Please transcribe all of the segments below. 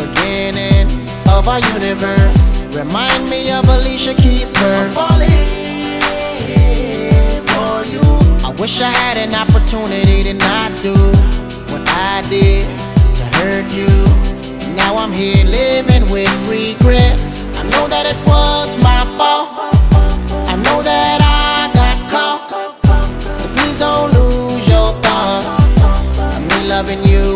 beginning of our universe. Remind me of Alicia Keys' verse. Falling for you. I wish I had an opportunity to not do what I did to hurt you. Now I'm here living with regrets. I know that it was my fault. I know that I got caught. So please don't lose your thoughts. I'm me loving you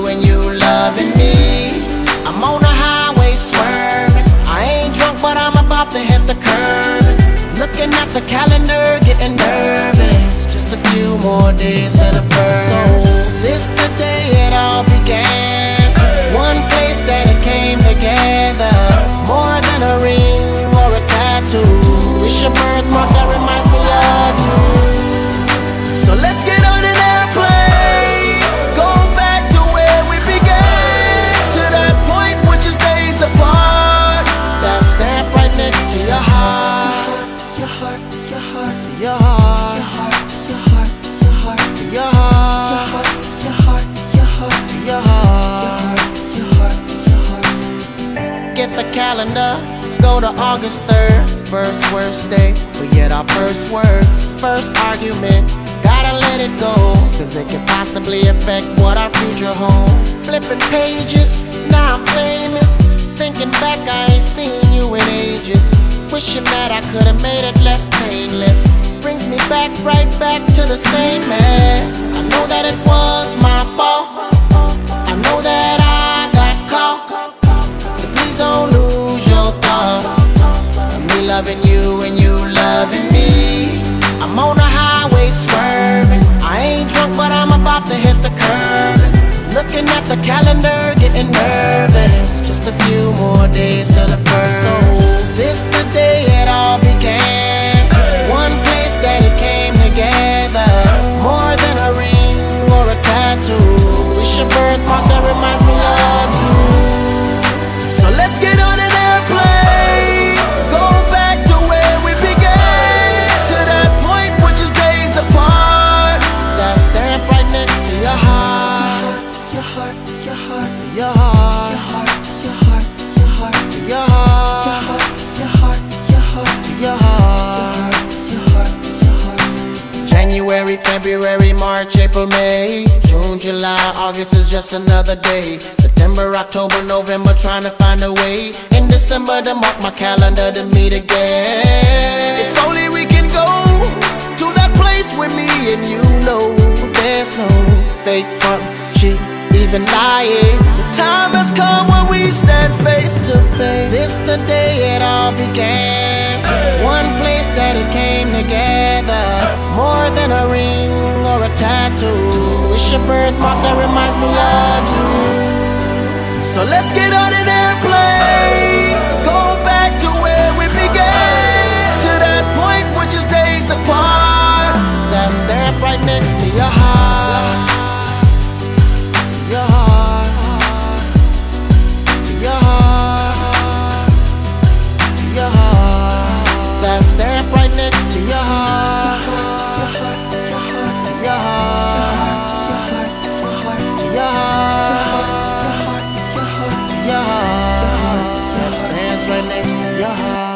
about to hit the curb. Looking at the calendar, getting nervous. Just a few more days to the first. So this the day it all began. One place that it came together. More than a ring or a tattoo. It's your birthmark that reminds me of you. So let's get your heart. Your heart, your heart, your heart. Your heart, your heart, your heart. Your heart, your heart. Get the calendar, go to August 3rd. First worst day, but yet our first words, first argument. Gotta let it go, cause it could possibly affect what our future holds. Flipping pages, now I'm famous. Thinking back, I ain't seen ages. Wishing that I could've made it less painless. Brings me back, right back to the same mess. I know that it was my fault. I know that I got caught. So please don't lose your thoughts. Me loving you and you loving me. I'm on the highway swerving. I ain't drunk, but I'm about to hit the curb. Looking at the calendar, getting nervous. Just a few more days till the first. So this the day it all your heart. Your heart, your heart, your heart. Your heart, your heart. January, February, March, April, May, June, July, August is just another day. September, October, November, trying to find a way. In December, to mark my calendar to meet again. If only we can go to that place where me and you know there's no fake front, cheat, even lying. The time has come when we stand face to face. This the day it all began. One place that it came together. More than a ring or a tattoo. It's your birthmark that reminds me of you. So let's get on an airplane. Your heart.